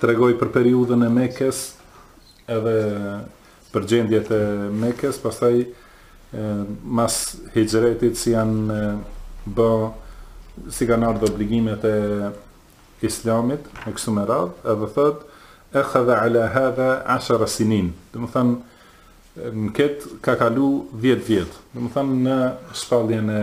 tregoi për periudhën e Mekës edhe për gjendjet e Mekës, pastaj mas hixhretit si janë ba si kanë ardh obligimet e islamit e kështu me radhë edhe thotë ekhadha ala hadha ashra sinin domethënë në këtë ka kalu 10 vjet domethënë në shpalljen e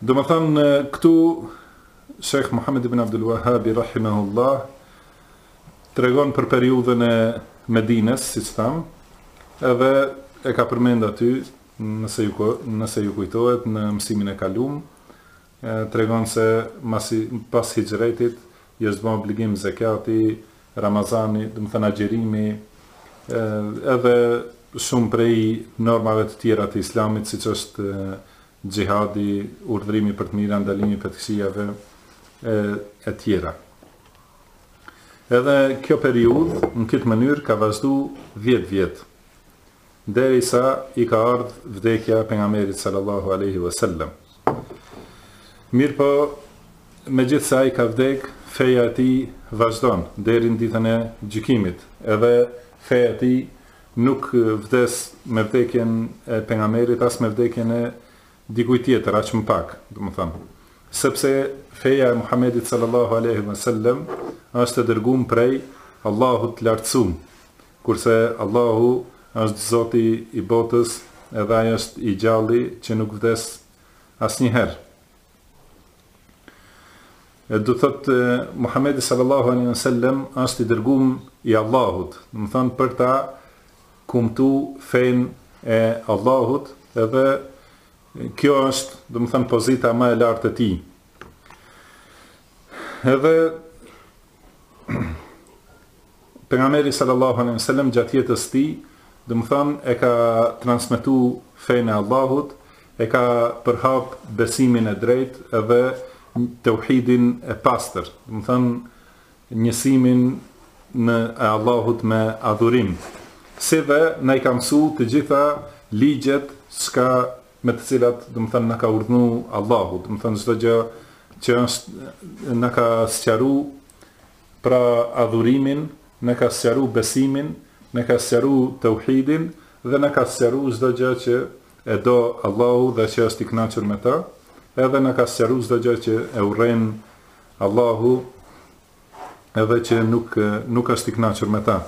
Domethënë, këtu, Shejh Muhammed ibn Abdul Wahabi Rahimahullah, tregon për periudhën e Medinës, siç thamë, edhe e ka përmend aty, nëse ju, nëse ju kujtohet, në mësimin e kalum, tregon se masi pas hixhretit i është ba obligim zekjati, ramazani, domethënë agjërimi, edhe shumë prej normave të tjera të islamit, siç është xhihadi, urdhrimi për të mira, ndalimi prej të këqijave e e tjera. Edhe kjo periudhë në këtë mënyrë ka vazhdu 10 vjet. Deri sa i ka ardh vdekja Pejgamberit sallallahu alaihi wasallam. Mirpo megjithse ai ka vdek, feja e tij vazhdon deri në ditën e gjykimit. Edhe feja e tij nuk vdes me vdekjen e Pejgamberit as me vdekjen e dikujt tjetër, aq më pak, domethënë. Sepse feja e Muhamedit sallallahu alaihi wasallam është e dërgume prej Allahut të Lartësum. Kurse Allahu është Zoti i botës edhe Ai është i gjalli që nuk vdes asnjëherë. E do thotë Muhamedi sallallahu alaihi wasallam është i dërgum i Allahut, domethënë për ta kumtu fen e Allahut edhe kjo është, domethënë pozita më e lartë e tij. Edhe pejgamberi sallallahu alejhi ve sellem gjatë jetës së tij, domethënë e ka transmetu fenë e Allahut, e ka përhap besimin e drejtë edhe teuhidin e pastër, domethënë njësimin e Allahut me adhurim. Si dhe na i ka mësu të gjitha ligjet s'ka me të cilat, domethënë, na ka urdhnu Allahu, domethënë çdo gjë që është na ka sqaru pra adhurimin, na ka sqaru besimin, na ka sqaru teuhidin dhe na ka sqaru çdo gjë që e do Allahu dhe që është i kënaqur me ta, edhe na ka sqaru çdo gjë që e urren Allahu edhe që nuk nuk është i kënaqur me ta.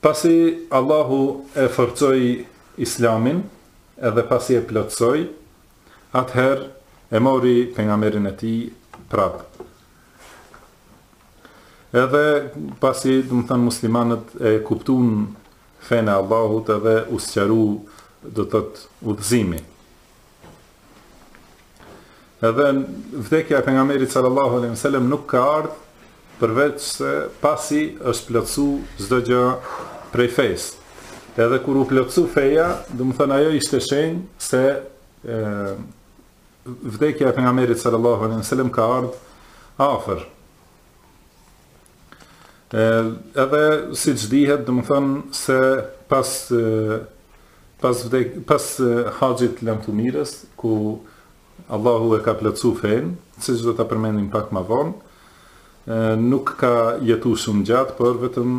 Pasi Allahu e forcoi Islamin edhe pasi e plotësoi, atëherë e mori pejgamberin e tij prapë. Edhe pasi, domethënë muslimanët e kuptun fenë e Allahut edhe u sqaru domethënë udhëzimi. Edhe vdekja e pejgamberit sallallahu alejhi ve sellem nuk ka ardh përveç se pasi është plotsu çdo gjë prej fesë. Edhe kur u plotsu feja, domethënë ajo ishte shenjë se e, vdekja e pejgamberit sallallahu alejhi ve sellem ka ardh afër. Edhe siç dihet, domethënë se pas, pas, vdek, pas haxhit lamtumirës, ku Allahu e ka plotsu fenë, siç do ta përmendim pak ma vonë, nuk ka jetu shumë gjatë, por vetëm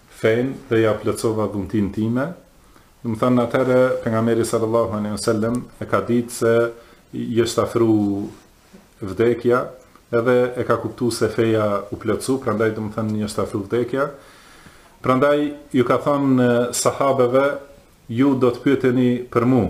fenë dhe jua plotësova dhuntinë time, domethënë atëherë pejgamberi sallallahu alejhi ve sellem e ka ditë se i është afru vdekja edhe e ka kuptu se feja u plotësu, prandaj domethënë i është afru vdekja. Prandaj ju ka thënë sahabeve ju do të pyeteni për mua.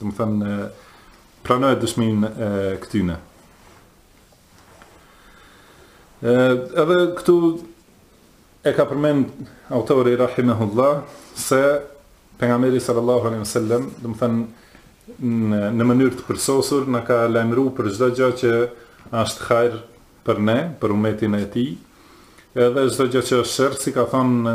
Domethënë, pranoje dëshminë e këtyne. E, edhe këtu e ka përmend autori rahimehullah se pejgamberi sallallahu alejhi ve sellem, domethënë, në, në mënyrë të përsosur, na ka lajmëru për çdo gjë që është hajr për ne, për umetin e tij, edhe çdo gjë që është sherr, si ka thonë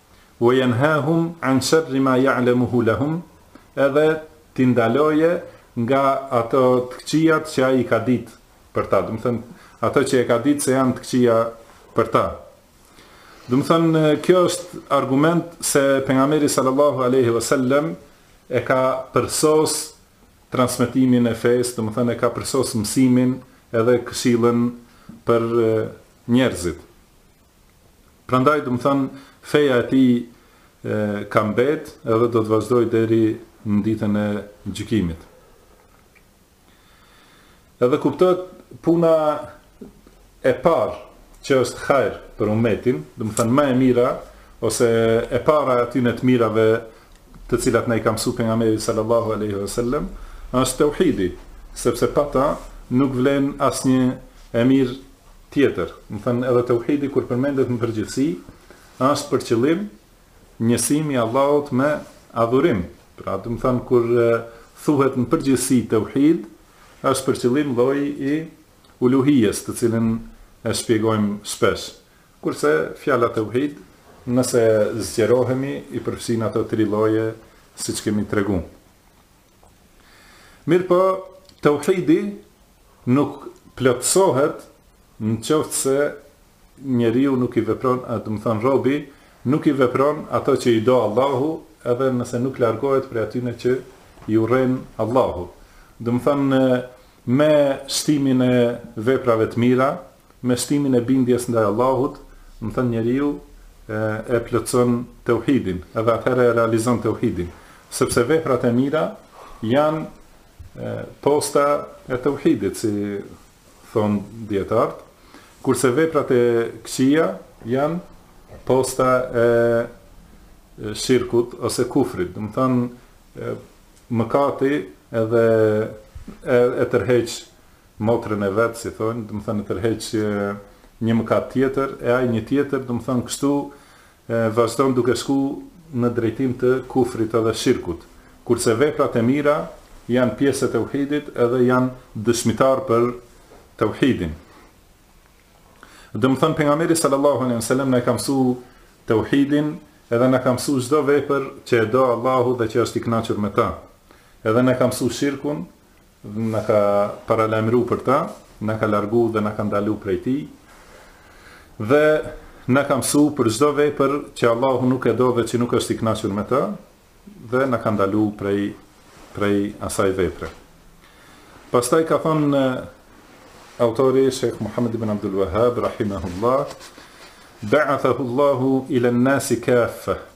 Ue jenhahum an sherri ma jalemuhu lehum edhe t'i ndalojë nga ato të këqijat që ai i ka ditë për ta, domethënë ato që e ka ditë se janë të këqija për ta. Domethënë kjo është argument se pejgamberi sallallahu alaihi wasallam e ka përsos transmetimin e fesë, domethënë e ka përsos mësimin edhe këshillën për njerëzit. Prandaj, domethënë, feja e tij ka mbet edhe do të vazhdojë deri në ditën e gjykimit. Edhe kuptohet puna e parë që është hajr për umetin, domethënë më e mira ose e para e atyne të mirave të cilat na i ka mësu pejgamberi sallallahu alaihi wasallam, është teuhidi, sepse pa ta nuk vlen asnjë e mirë tjetër. Domethënë edhe teuhidi kur përmendet në përgjithësi, është për qëllim njësimi i Allahut me adhurim. Pra, domethënë kur thuhet në përgjithësi teuhid, është për qëllim lloji i uluhijes, të cilin e shpjegojmë shpesh. Kurse fjala teuhid, nëse zgjerohemi, i përfshin ato tri lloje, siç kemi tregu. Mirëpo, teuhidi nuk plotësohet në qoftë se njeriu nuk i vepron, domethënë robi nuk i vepron ato që i do Allahu edhe nëse nuk largohet prej atyre që i urren Allahu. Domethënë me shtimin e veprave të mira, Me shtimin e bindjes ndaj Allahut, domethënë njeriu e plotëson teuhidin, edhe atëherë e realizon teuhidin, sepse veprat e mira janë posta e teuhidit, si thonë dietart, kurse veprat e këqija janë posta e shirkut ose kufrit, domethënë mëkati edhe e, e tërheq Motrën e vet si thonë, domethënë e tërheq një mëkat tjetër e ai një tjetër, domethënë kështu vazhdon duke shku në drejtim të kufrit edhe shirkut. Kurse veprat e mira janë pjesë e teuhidit edhe janë dëshmitar për teuhidin. Domethënë pejgamberi sallallahu alejhi ve sellem na ka mësu teuhidin edhe na ka mësu çdo vepër që e do Allahu dhe që është i kënaqur me ta. Edhe na ka mësu shirkun, na ka paralajmru për ta, na ka largu dhe na ka ndalu prej tij, dhe na ka mësu për çdo vepër që Allahu nuk e do dhe që nuk është i kënaqur me të, dhe na ka ndalu prej prej asaj vepre. Pastaj ka thonë autori Sheikh Muhammad ibn Abdul Wahhab rahimahullah, ba'athahu Allahu ila an-nasi kaffa,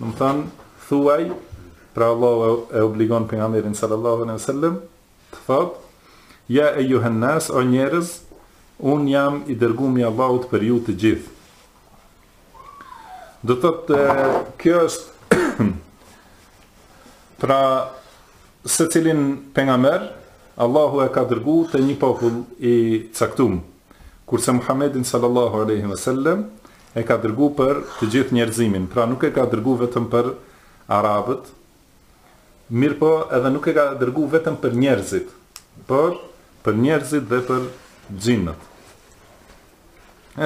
Domethënë, thuaj, pra Allahu e obligon pejgamberin sallallahu alejhi ve sellem të thotë: "Ya ayyuhan nas, o njerëz, un jam i dërgum i Allahut për ju të gjithë." Do të thotë, kjo është pra secilin pejgamber Allahu e ka dërgu te një popull i caktum. kurse Muhammedin sallallahu alejhi ve sellem e ka dërgu për të gjithë njerëzimin, pra nuk e ka dërgu vetëm për arabët, mirëpo edhe nuk e ka dërgu vetëm për njerëzit, por për njerëzit dhe për xhinët.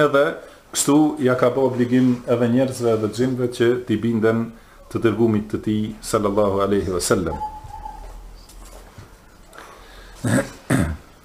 Edhe kështu ja ka bë obligim edhe njerëzve dhe xhinëve që t'i binden të dërgumit të tij sallallahu alejhi ve sellem.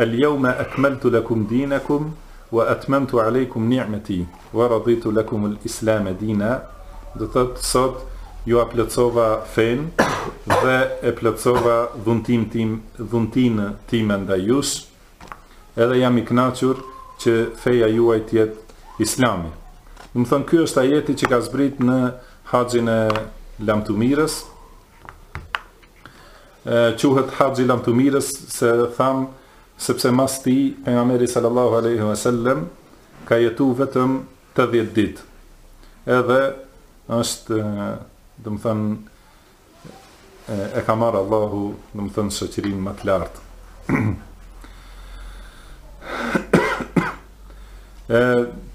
El jeume ekmeltu lekum dinekum wa etmemtu alejkum ni'meti wa raditu lekumul islame dina, domethënë sot jua plotësova fenë dhe e plotësova dhuntin tim, dhuntinë time ndaj jush, edhe jam i kënaqur që feja juaj të jetë Islami. Domethënë ky është ajeti që ka zbrit në haxhin e Lamtumirës, Quhet Haxhi i lamtumirës, se thamë, sepse mas tij, Pejgamberi sallallahu alejhi ve sellem ka jetu vetëm tetëdhjetë ditë. Edhe është, domethënë, e ka marrë Allahu, domethënë, shoqërinë më të lartë.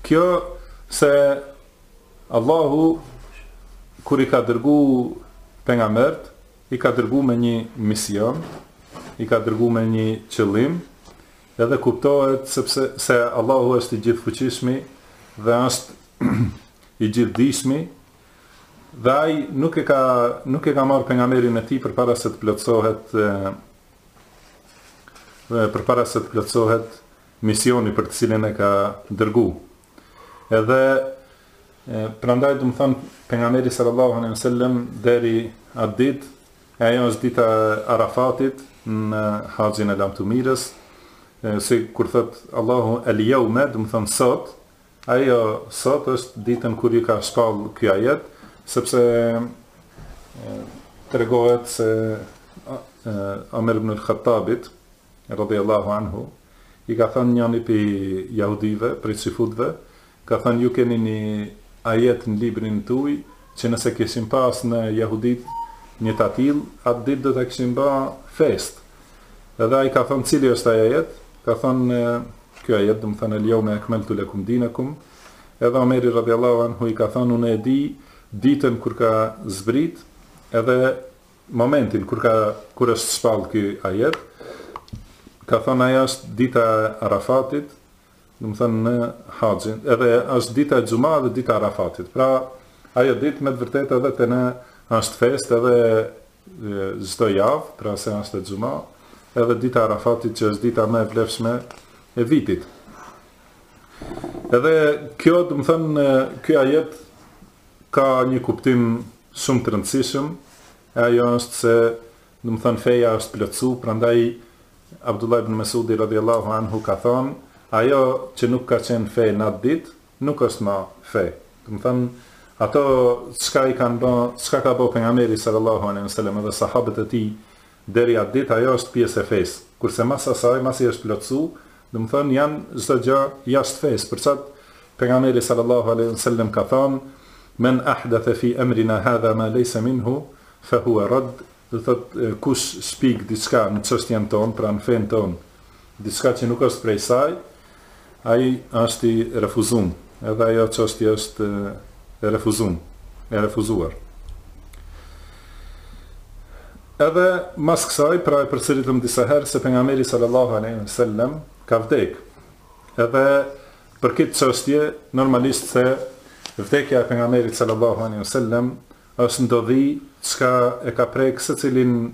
Kjo se Allahu kur i ka dërgu pejgambert, i ka dërgu me një mision, i ka dërgu me një qëllim, edhe kuptohet sepse se Allahu është i gjithfuqishmi dhe është i gjithdijshmi dhe ai nuk e ka nuk e ka marr pejgamberin e tij përpara se të plotësohet përpara se të plotësohet misioni për të cilin e ka dërguar. Edhe prandaj domethënë pejgamberi sallallahu alejhi ve sellem deri atë ditë, e ajo është dita e Arafatit në Haxhin e Lamtumirës, sikur thot Allahu el yawma, domethënë sot, ajo sot është ditën kur i ka shpall ky ajet, sepse tregohet se Omer ibn al-Khattabit radijallahu anhu, i ka thënë njani prej jahudijve, prej çifutëve, ka thënë ju keni një ajet në librin tuj, që nëse kishim pas ne jahudit një ta tillë, atë ditë do ta kishim bë festë. Edhe ai ka thënë cili është ai ajet? Ka thënë ky ajet, domethënë el yawma akmaltu lakum dinakum. Edhe Omeri radijallahu anhu i ka thënë unë e di ditën kur ka zbrit, edhe momentin kur ka kur është shpall ky ajet ka thënë ajo është dita e Arafatit domethënë në haxhin edhe është dita e xhuma dhe dita e Arafatit pra ajo ditë me të vërtetë edhe te ne është festë edhe çdo javë pra se është e xhuma edhe dita e Arafatit që është dita më e vlefshme e vitit edhe kjo domethënë ky ajet ka një kuptim Shumë të rëndësishëm, e ajo është se, domethënë feja është plotësu, prandaj Abdullah ibn Mes'udi radhiyallahu anhu ka thonë, ajo që nuk ka qenë fe n'atë ditë, nuk është më fe. Domethënë, ato çka i kanë bë, çka ka bë pejgamberi sallallahu alejhi ve sellem edhe sahabët e tij, Deri atë ditë ajo është pjesë e fesë, kurse mas asaj, masi është plotësu, domethënë janë çdo gjë jashtë fesë, për çat Pejgamberi sallallahu alejhi ve sellem ka thanë, Men ahdathe fi emrina hadha ma lejse minhu, fe huve radd, do thotë kush shpik diçka në çështjen tonë, pra në fenë tonë, Diçka që nuk është prej saj, ai është i refuzumë, edhe ajo çështje është e refuzumë, e refuzuar. Edhe mas kësaj, pra e përsëritëm disa herë se pejgamberi sallallahu alaihi wasallam ka vdek. Edhe për këtë çështje normalisht se vdekja e pejgamberit sallallahu alaihi wasallam është ndodhi çka e ka prek secilin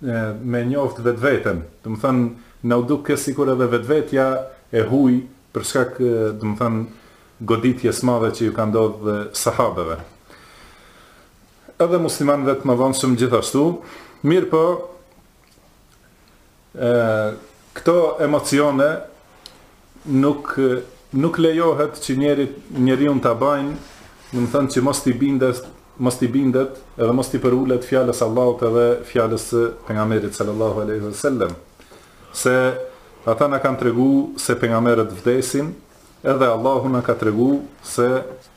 me njoft vetveten, domethënë na u duk sikur edhe vetvetja e huj për shkak domethënë goditjes madhe që ju ka ndodh sahabeve. Edhe muslimanëve të mëvonshëm gjithashtu, mirëpo e këto emocione Nuk nuk lejohet që njeri njeriun ta bajnë, domethonë që mos t'i bindes, mos t'i bindet edhe mos t'i përulet fjalës së Allahut edhe fjalës së pejgamberit sallallahu alejhi ve selem, se ata na kanë tregu se pejgamberët vdesin, edhe Allahu na ka tregu se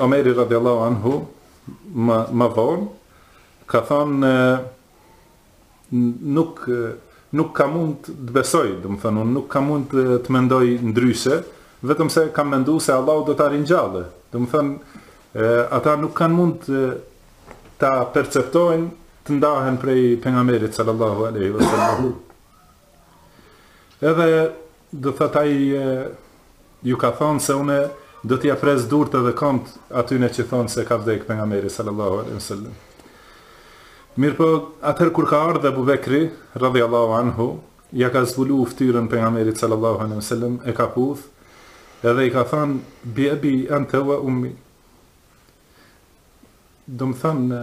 Omeri radijallahu anhu ma ma vonë ka thonë nuk nuk ka mund të besoj, domethonë unë nuk ka mund të, të mendoj ndryshe, vetëm se kam mendu se Allahu do ta ringjallë. Domethonë ata nuk kanë mund ta perceptojnë të ndahen prej pejgamberit sallallahu alaihi wasallam. Edhe do të thotë ai ju ka thonë se unë do t'ia pres durtë dhe komt atyne që thonë se ka vdekë pejgamberi sallallahu alaihi wasallam. Mirëpo, atëherë kur ka ardhë Ebu Bekri, radhiallahu anhu, ja ka zbulu ftyrën pejgamberit sallallahu alaihi wasallam, e ka puth, edhe i ka thonë, bi ebi ente ua ummi. Domethonë,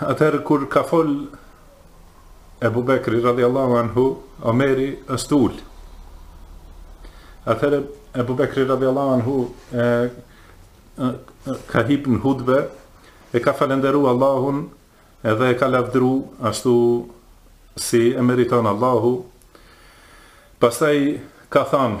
Atëherë kur ka fol Ebu Bekri radhiyallahu anhu, Omeri është ul. Atëherë Ebu Bekri radhiyallahu anhu e, e, e ka hip në hutbe e ka falënderu Allahun edhe e ka lavdru ashtu si e meriton Allahu. Pastaj ka thënë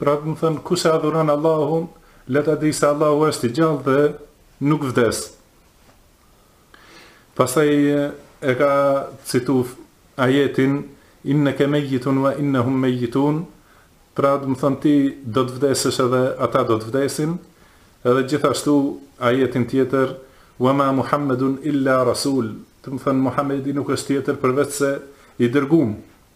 Pra domethënë kush e adhuron Allahun, le ta dijë se Allahu është i gjallë dhe nuk vdes. Pastaj e ka citu ajetin innaka mayitun wa innahum mayitun pra domethënë ti do të vdesësh edhe ata do të vdesin edhe gjithashtu ajetin tjetër wa ma muhammedun illa rasul domethënë muhamedi nuk është tjetër përveç se i dërgum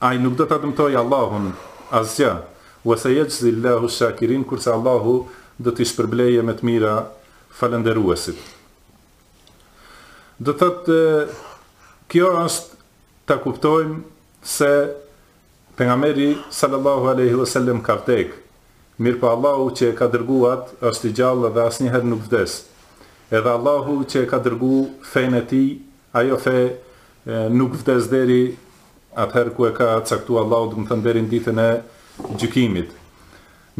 Ai nuk do ta dëmtojë Allahun asgjë, Wa seyajzi Allahu ash-shakirin, kurse Allahu do t'i shpërblejë me të mira falënderuesit. Do thotë kjo është ta kuptojmë se pejgamberi sallallahu alaihi wasallam ka vdek. Mirpo Allahu që e ka dërgu atë është i gjallë dhe asnjëherë nuk vdes. Edhe Allahu që e ka dërgu fenë e tij Ajo fe nuk vdes deri atëherë ku e ka caktu Allahu, domethënë deri në ditën e gjykimit.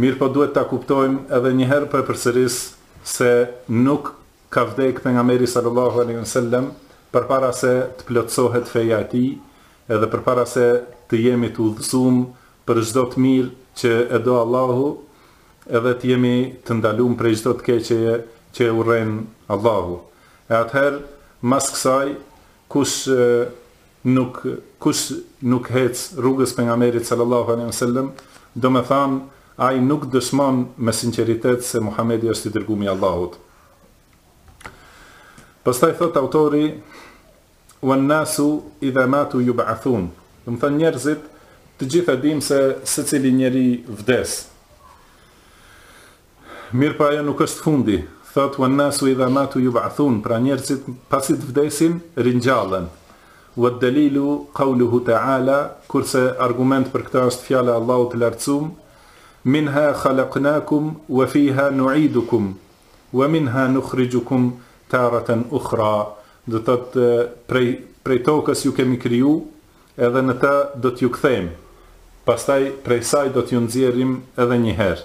Mirëpo duhet ta kuptojmë edhe një herë po e përsëris se nuk ka vdek pejgamberi sallallahu alejhi ve sellem përpara se të plotësohet feja e tij edhe përpara se të jemi të udhëzum për çdo të mirë që e do Allahu edhe të jemi të ndalum prej çdo të keqeje që e urren Allahu. E atëherë, mas kësaj, kush nuk, kush nuk hec rrugës së Pejgamberit sallallahu alejhi ve sellem, domethënë, ai nuk dëshmon me sinqeritet se Muhamedi është i dërgumi i Allahut. Pastaj thotë autori, "Wan nasu idha matu yub'athun." Domethënë njerëzit të gjithë e dimë se secili njeri vdes. Mirëpo ajo nuk është fundi. Thotë, Wannasu idha matu yub'athun, pra njerëzit pasi të vdesin, ringjallen. Waddalilu qawluhu ta'ala, kurse argument për këta është fjala e Allahut të Lartësum, Minha khalaqnakum wa fiha nu'idukum wa minha nukhrijukum taratan ukhra, do të thotë, prej prej tokës ju kemi kriju edhe në të do t'ju kthejmë, pastaj prej saj do t'ju nxjerrim edhe njëherë.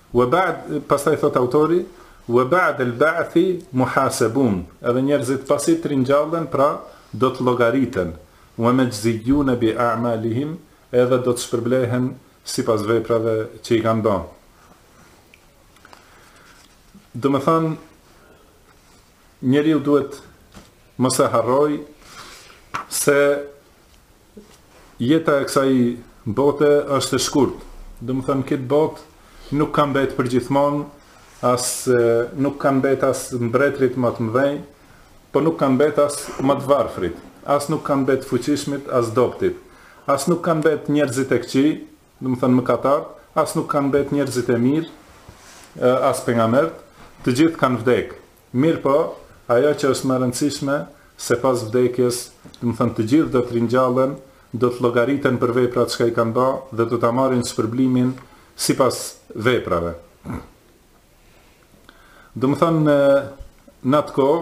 Wa ba'd, pastaj thotë autori, Wa ba'd al-ba'thi muhasabun, edhe njerëzit pasi të ringjallen, pra do të llogariten, Wa majziyun bi a'malihim, edhe do të shpërblehen sipas veprave që i kanë ba. Domethënë njeriu duhet mos e harrojë se Jeta e kësaj bote është e shkurtë, domethënë këtë botë nuk ka mbet përgjithmonë, as nuk kanë mbet as mbretërit ma të mëdhenj, po nuk kanë mbet as ma të varfrit, as nuk kanë mbet fuqishmit, as dobëtit, as nuk kanë mbet njerëzit e këqij, domethënë mëkatarët, as nuk kanë mbet njerëzit e mirë, as pejgamberët, të gjithë kanë vdekur, Mirëpo, ajo që është më rëndësishme, se pas vdekjes, domethënë të gjithë do të ringjallen, do të llogariten për veprat çka i kanë ba dhe do ta marrin shpërblimin sipas veprave. Domethënë, në atë kohë,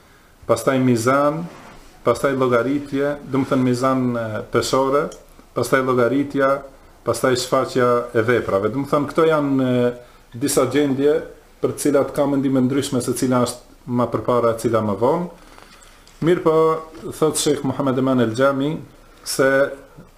pastaj mizan, pastaj llogaritje, domethënë mizan peshore, pastaj llogaritja, pastaj shfaqja e veprave. Domethënë këto janë disa gjendje për të cilat ka mendime ndryshme se cila është ma përpara e cila ma vonë. Mirëpo, thotë Shejh Muhammed Eman El Xhami, se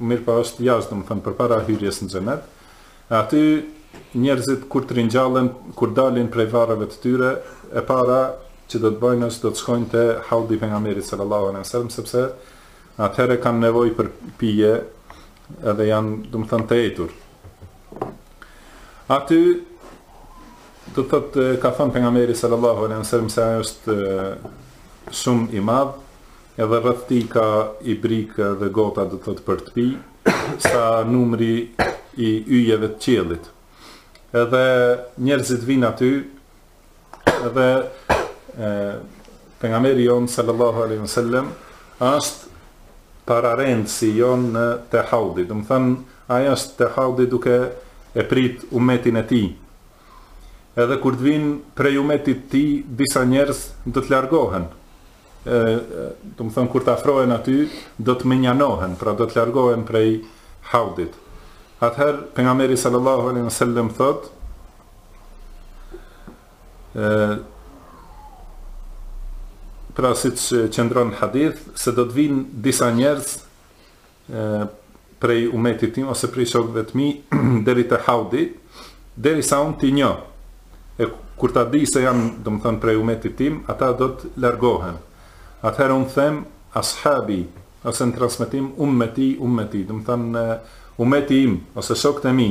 mirëpo është jashtë domethënë përpara hyrjes në xhenet, e aty njerëzit kur të ringjallen, kur dalin prej varreve të tyre, e para që do të bëjnë është do të shkojnë te haudi i pejgamberit sallallahu alejhi ve sellem sepse atëherë kanë nevojë për pije edhe janë domethënë të etur. Aty do të thotë ka thënë pejgamberi sallallahu alejhi ve sellem se ai është shumë i madh Edhe rreth tij ka ibrikë dhe gota, do të thotë për të pi, sa numri i yjeve të qiellit. Edhe njerëzit vijnë aty, edhe e, pejgamberi jonë, sallallahu alaihi wa sallam, është pararendësi jonë në te haudi. Domethënë, ai është te haudi duke e prit umetin e tij. Edhe kur të vijnë prej umetit të tij, disa njerëz do të largohen. domethënë kur të afrohen aty, do të mënjanohen, pra do të largohen prej haudit. Atëherë, pejgamberi sallallahu alaihi wasallam thotë, e, pra siç qëndron hadith, se do të vijnë disa njerëz, prej umetit tim ose prej shokëve të mi deri te haudi derisa unë t'i njoh e kur ta di se janë domethënë prej umetit tim ata do të largohen atëherë unë them ashabi ose në transmetim ummeti ummeti domethënë umeti im ose shokët e mi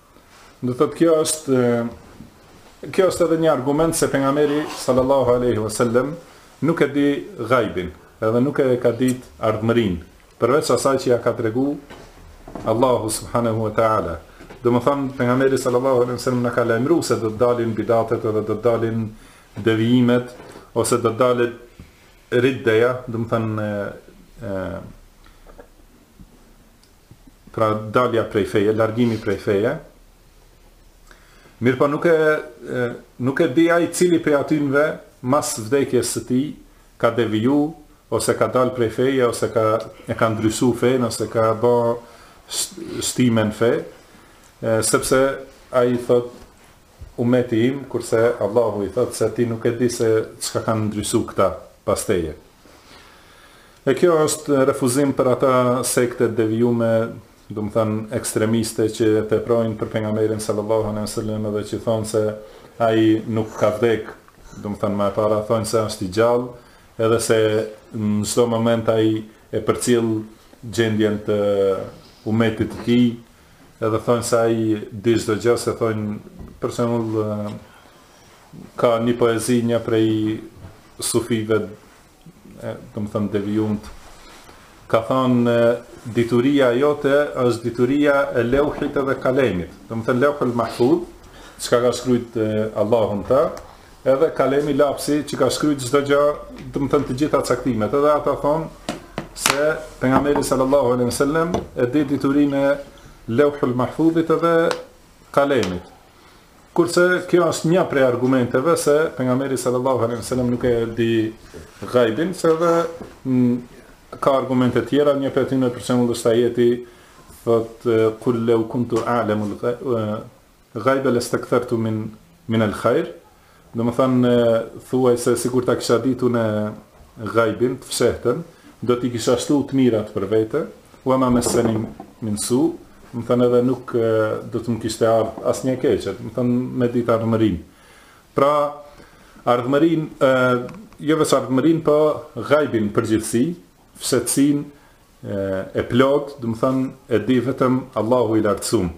Do thotë kjo është kjo është edhe një argument se pejgamberi sallallahu alaihi wasallam nuk e di gajbin, edhe nuk e ka ditë ardhmërin, përveç asaj që ja ka tregu Allahu subhanahu wa taala. Domethënë pejgamberi sallallahu alaihi wasallam na ka lajmëruar se do të dalin bidatet edhe do të dalin devijimet ose do të dalin riddeja, domethënë pra dalja prej feje, largimi prej feje, mirëpo nuk e, nuk e di ai cili prej atynve mas vdekjes së tij ka deviju, ose ka dal prej feje, ose ka, e ka ndryshu fenë, ose ka bo shtime në fe, sepse ai thot umeti im, kurse Allahu i thot se ti nuk e di se çka kanë ndryshu këta pas teje. E kjo është refuzim për ata sekte të devijume, domethënë ekstremiste që teprojnë për Pejgamberin sallallahu alejhi ve sellem dhe që thonë se ai nuk ka vdekë, domethënë ma e para thonë se është i gjallë edhe se në çdo moment ai e përcjell gjendjen të umetit të tij, edhe thonë se ai di çdo gjë, se thonë për shembull ka një poezi një prej sufive domethënë të devijumt ka thënë dituria jote është dituria e leuhit edhe kalemit domethënë leuhul mahfud çka ka shkruajt Allahu n'ta edhe kalemi lapsi që ka shkruajt çdo gjë domethënë të gjitha caktimet edhe ata thonë se pejgamberi sallallahu alejhi wasallam e di diturinë e leuhul mahfudit edhe kalemit Kurse kjo është një prej argumenteve se pejgamberi sallallahu alejhi ve sellem nuk e di gajbin, se edhe ka argumente tjera, një prej tyre për shembull është ajeti thot kul law kuntu a'lamu al-ghaiba lastakthartu min min al-khair Domethënë, thuaj se sikur ta kisha ditë unë ghaibin, të fshehtën, do t'i kisha shtu të mirat për vete, wa ma messeni min su, domethënë edhe nuk do të më kishte ardhë asnjë e keqe, domethënë me ditë ardhmërinë. Pra, ardhmërinë, jo veç ardhmërinë, po ghaibin përgjithësi, fshehtësinë e plotë, domethënë e di vetëm Allahu i lartësuam.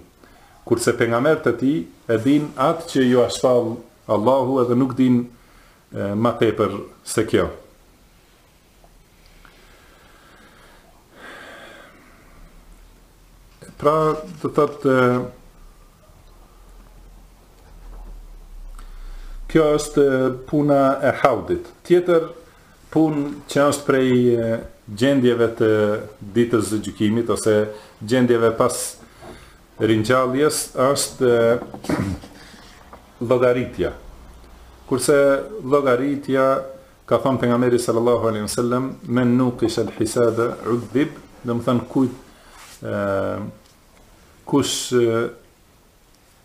Kurse pejgamberët e tij e dinë atë që jua shpall Allahu edhe nuk dinë ma tepër se kjo. Pra, do të thotë kjo është puna e haudit. Tjetër Punë që është prej gjendjeve të ditës së gjykimit ose gjendjeve pas ringjalljes është llogaritja. Kurse llogaritja ka thënë pejgamberi sallallahu alaihi wasallam men nuqish al hisaba udhib, domethënë kujt kush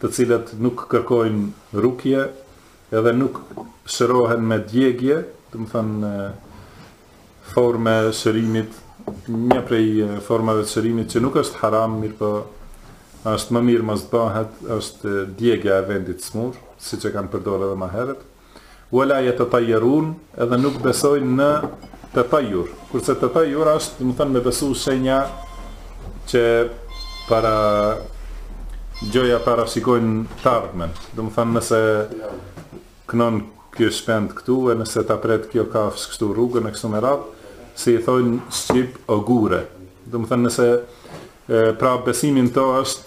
të cilët nuk kërkojnë rukje edhe nuk shërohen me djegie, domethënë formë e shërimit, një prej formave të shërimit që nuk është haram, mirëpo është më mirë mos bahet, është djegia e vendit smurë, siç e kanë përdor edhe ma herët. Wala yatatayyarun, edhe nuk besojnë në tatayyur. Kurse tatayyur është, domethënë me besu shenja që para gjoja parashikojnë të ardhmen. Domethënë nëse kënon kjo shpend këtu e nëse ta pret kjo kafsh kështu rrugën e kështu me radhë, si i thojnë shqip ogure. Domethënë nëse e, pra besimi n'to është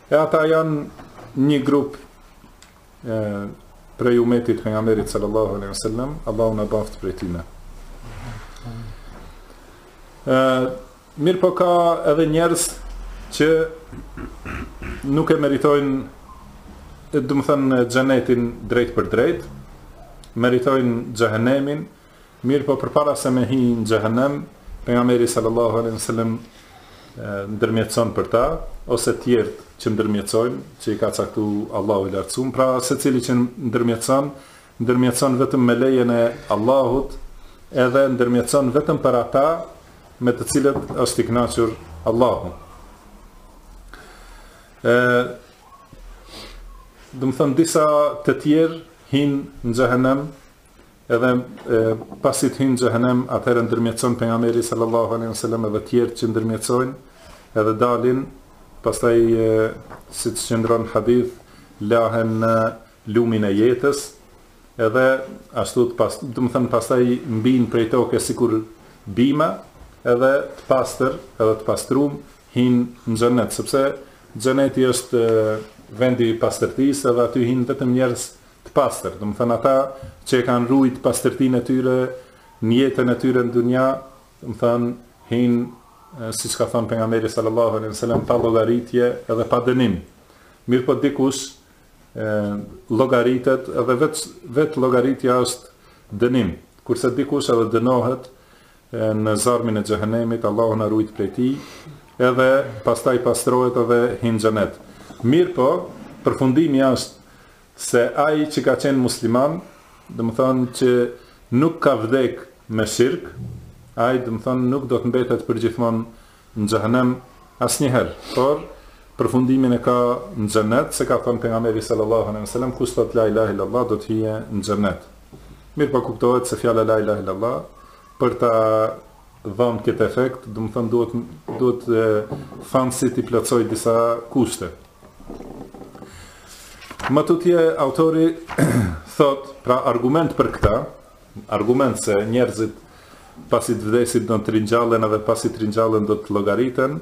E ata janë një grup e, prej umetit pejgamberit sallallahu alaihi wasallam, Allahu na baftë prej tyne. Mirëpo ka edhe njerëz që nuk e meritojnë, domethënë, xhenetin drejtpërdrejt, meritojnë xhehenemin, Mirëpo përpara se me hi në xhehenem, Pejgamberi sallallahu alejhi ve sellem ndërmjetëson për ta ose të tjerët që ndërmjetësojnë, që i ka caktuar Allahu i lartësum, pra secili që ndërmjetëson, ndërmjetëson vetëm me lejen e Allahut, edhe ndërmjetëson vetëm për ata me të cilët është i kënaqur Allahu. Ë Domethënë disa të tjerë hin në xhehenem edhe e, pasi të hin në xhehenem, atëherë ndërmjetëson pejgamberi sallallahu alaihi wasallam edhe tjerët që ndërmjetësojnë, edhe dalin, pastaj e, siç qëndron hadith, lahen në lumin e jetës, edhe ashtu të pas, domethënë pastaj mbinë prej toke sikur bima, edhe të pastër, edhe të pastrum hin në xhenet, sepse xheneti është vendi i pastërtisë, edhe aty hin vetëm njerëz të pastër, domethënë ata që e kanë rujt pastërtinë e tyre në jetën e tyre në dunja, domethënë hin siç ka thënë pejgamberi sallallahu alejhi ve sellem pa llogaritje edhe pa dënim. Mirpo dikush ë llogaritet edhe vetë vetë llogaritja është dënim, kurse dikush edhe dënohet në zarmin e xhehenemit, Allahu na ruajtë prej tij, edhe pastaj pastrohet edhe hin xhenet. Mirpo përfundimi është se ai që ka qenë musliman, domethonë që nuk ka vdek me shirk, ai domethonë nuk do të mbetet përgjithmonë në xhehenem asnjëherë, por përfundimin e ka në xhennet, se ka thënë pejgamberi sallallahu alejhi ve sellem, kush thotë la ilaha illallah do të hyjë në xhennet. Mirëpo kuptohet se fjala la ilaha illallah për ta dhënë këtë efekt, domethonë duhet duhet patjetër t'i plotësojë disa kushte. Më tutje autori thotë, pra argument për këtë, argument se njerëzit pasi të vdesin do të ringjallen edhe pasi të ringjallen do të llogariten,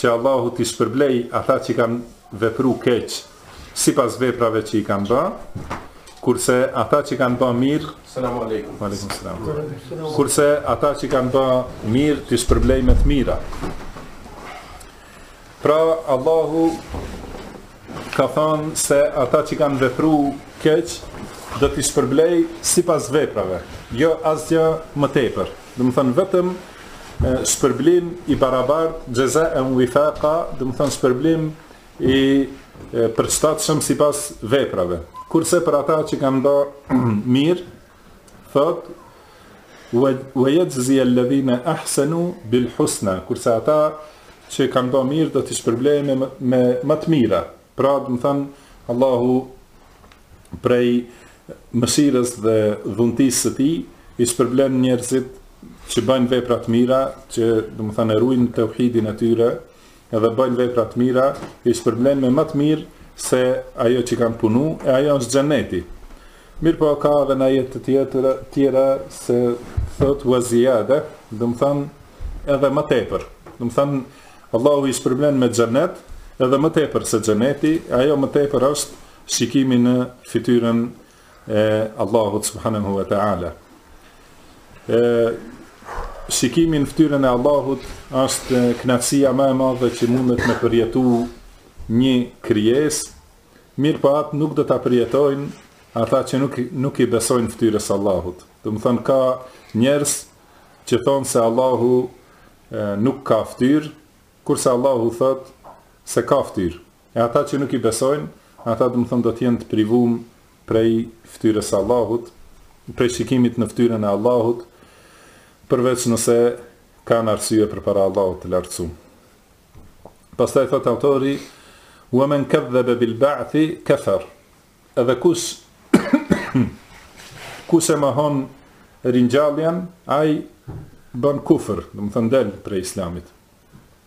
Që Allahu t'i shpërblejë ata që kanë vepru keq sipas veprave që i kanë ba, kurse ata që kanë bë mirë, selam aleikum. Aleikum selam. Kurse ata që kanë ba mirë t'i shpërblejë me të mira. Pra Allahu ka thënë se ata që kanë vepru keq do t'i shpërblejë sipas veprave, jo asgjë më tepër. Domethonë vetëm shpërblim i barabartë, xhezaen vifaka, domethonë shpërblim i përshtatshëm sipas veprave. Kurse për ata që kanë bo mirë, thotë wa yajzi alladhina ahsanu bil husna kurse ata që kanë ba mirë do t'i shpërblejë me me më të mira pra domethan Allahu prej mëshirës dhe dhuntisë së tij i shpërblen njerëzit që bëjnë vepra të mira që domethan e ruajnë tauhidin e tyre dhe bëjnë vepra të mira, i shpërblen me më të mirë se ajo që kanë punu, e ajo është xheneti. Mirëpo ka edhe n'ajete tjera, tjera se thotë ve zijade, domethanë edhe më tepër. Domethanë, Allahu i shpërblen me xhenet, edhe më tepër se xheneti, ajo më tepër është shikimi në fytyrën e Allahut subhanahu wa taala. E shikimi në fytyrën e Allahut është kënaqësia më e madhe që mundet me përjetu një krijesë, mirëpo atë nuk do ta përjetojnë ata që nuk, nuk i besojnë fytyrës së Allahut. Domethonë ka njerëz që thonë se Allahu e, nuk ka fytyrë, kurse Allahu thotë se ka fytyrë. E ata që nuk i besojnë, ata domethonë do të jenë të privum prej fytyrës së Allahut, prej shikimit në fytyrën e Allahut, përveç nëse kanë arsye përpara Allahut të Lartësuar. Pastaj thotë autori, "Wa man kadhaba bil ba'th kafar." Edhe kush kush e mohon ringjalljen, ai bën kufër, domethonë del prej Islamit.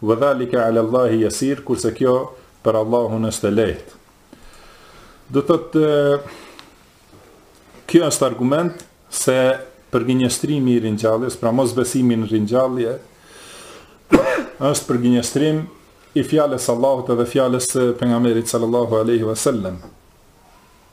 Wa dhalika ala Allahi yasir, kurse kjo për Allahun është e lehtë. Domethënë kjo është argument se përgënjeshtrimi i ringjalljes, pra mosbesimi në ringjallje, është përgënjeshtrim i fjalës së Allahut dhe fjalës së pejgamberit sallallahu alaihi wasallam.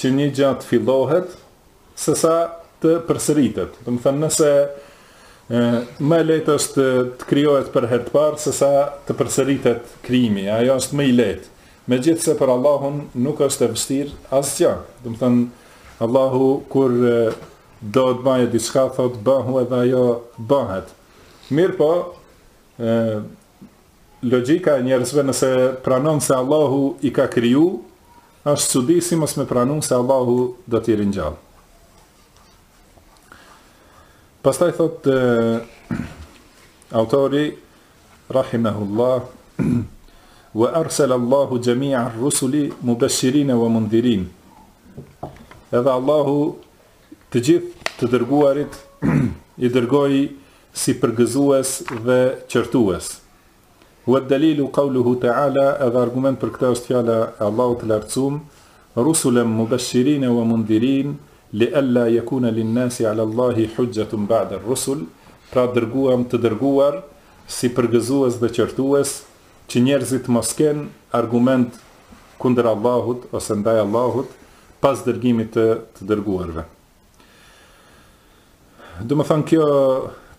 që një gjë të fillohet sesa të përsëritet. Domethënë nëse më e lehtë është të krijohet për herë të parë sesa të përsëritet krijimi. Ajo është më i lehtë. Megjithëse për Allahun nuk është e vështirë asgjë. Domethënë Allahu kur do të bëjë diçka thot bëhu edhe ajo bëhet. Mirëpo, ë logjika e njerëzve nëse pranon se Allahu i ka kriju, Është çudi si mos me pranu se Allahu do t'i ringjallë. Pastaj thot e, autori rahimahullah wa arsal Allahu jami'a ar-rusuli mubashirin wa mundhirin. Edhe Allahu të gjithë të dërguarit i dërgoi si përgëzues dhe qortues. Wa dalilu qawluhu ta'ala edhe argument për këtë është fjala e Allahut të Lartësum, Rusulan mubashirina wa mundhirin li alla yakuna lin nasi 'ala Allahi hujjatun ba'da ar-rusul, pra dërguam të dërguar si përgëzues dhe qortues, që njerëzit të mos kenë argument kundër Allahut ose ndaj Allahut pas dërgimit të të dërguarve. Domethanë kjo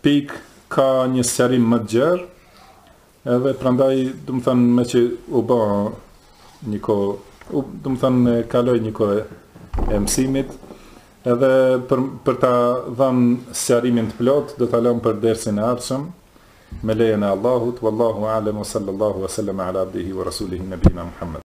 pikë ka një sqarim më të gjerë, edhe prandaj, domethanë meqë u ba një kohë, domethanë kaloi një kohë e, e mësimit, edhe për, për ta dhanë sqarimin të plotë, do ta lamë për dersin e ardhshëm, me lejen e Allahut, wallahu alem, wa sallallahu, wa sallam, ala abdihi, wa rasulihi, nabina Muhammed.